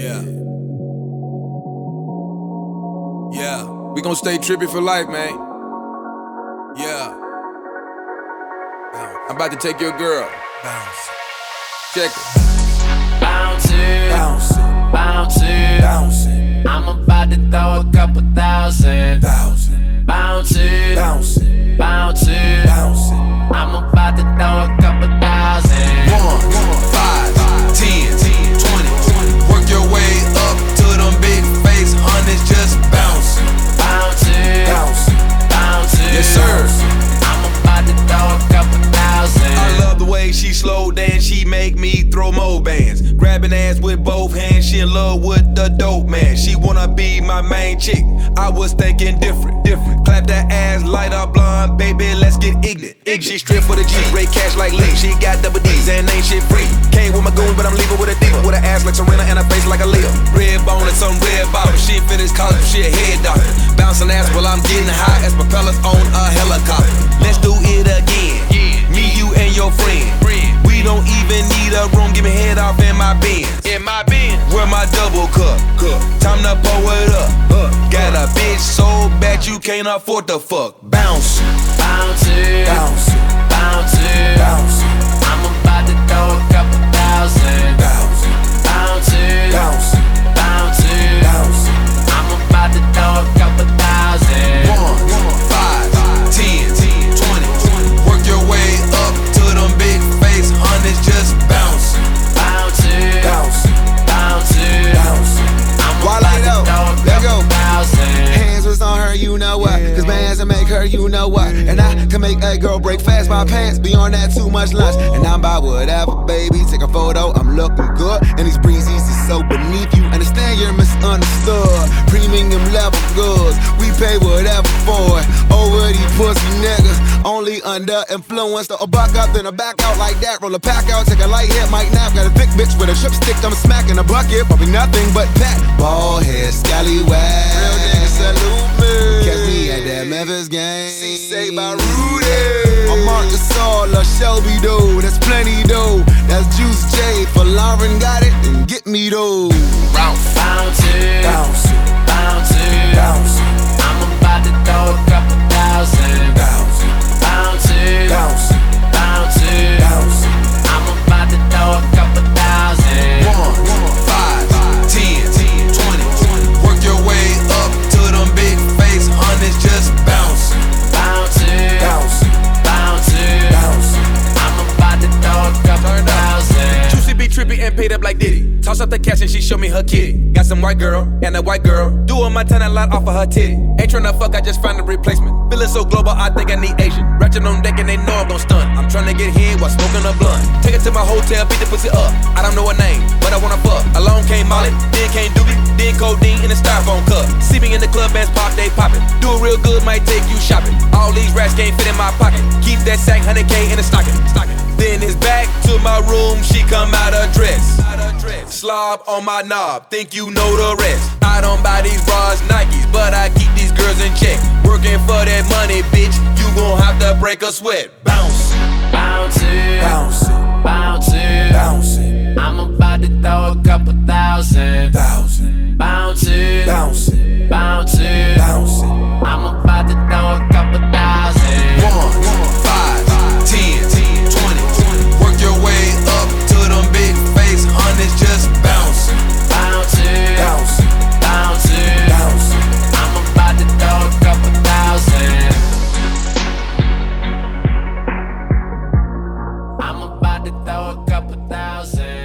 Yeah. Yeah. We gon' stay trippy for life, man. Yeah. I'm about to take your girl. Bounce. Check it. Bouncing, Bouncing. bouncing, slow dance, she make me throw mo bands. Grabbing ass with both hands, she in love with the dope man. She wanna be my main chick. I was thinking different, different. Clap that ass, light up blonde, baby, let's get ignorant. She strip for the G, rate cash like Lee. She got double D's and ain't shit free. Came with my goon, but I'm leaving with a diva. With an ass like Serena and a face like a Leo. Red bone and some red bottom. She finished college, she a head doctor. Bouncing ass while I'm getting high as propellers on a helicopter. Let's do it again. Me, you, and your friend. We don't even need a room, give me head off in my Benz. In my Benz. Where my double cup. cup. Time to pour it up. Got a bitch so bad you can't afford to fuck. Bounce. bouncing, Bouncing. bouncing, Bouncing. I'm about to throw a couple thousand. Bouncing. You know what? And I can make a girl break fast my pants. Beyond that, too much lunch. And I'm by whatever, baby. Take a photo, I'm looking good. And these breezes is so beneath you. Understand you're misunderstood. Premium level goods. We pay whatever for it. Over these pussy niggas. Only under influence. So a buck up, then a back out like that. Roll a pack out, take a light hit, might nap. Got a thick bitch with a trip stick, I'm smacking a bucket. Probably nothing but that. Ball head, scallywag. Gasol, Shelby though. That's plenty though. That's Juice J. For Lauren got it, then get me though. Bouncing, Bouncing. Like Diddy. Toss up the cash and she show me her kitty. Got some white girl and a white girl. Doing my ten a lot off of her titty. Ain't tryna fuck, I just find a replacement. Feeling so global, I think I need Asian. Ratchet on deck and they know I'm gon' stun. I'm tryna get here while smoking a blunt. Take it to my hotel, beat the pussy up. I don't know her name, but I wanna fuck. Alone came Molly, then came Doobie, then codeine in a styrofoam cup. See me in the club, bands pop, they poppin'. Do it real good, might take you shopping. All these rats can't fit in my pocket. Keep that sack, 100k in the stocking. stocking. Then it's back to my room, she come out of dress. Slob on my knob, think you know the rest. I don't buy these bras, Nikes, but I keep these girls in check. Working for that money, bitch, you gon' have to break a sweat. Bounce, thousand.